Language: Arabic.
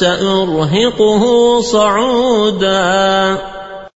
سأرهقه صعودا.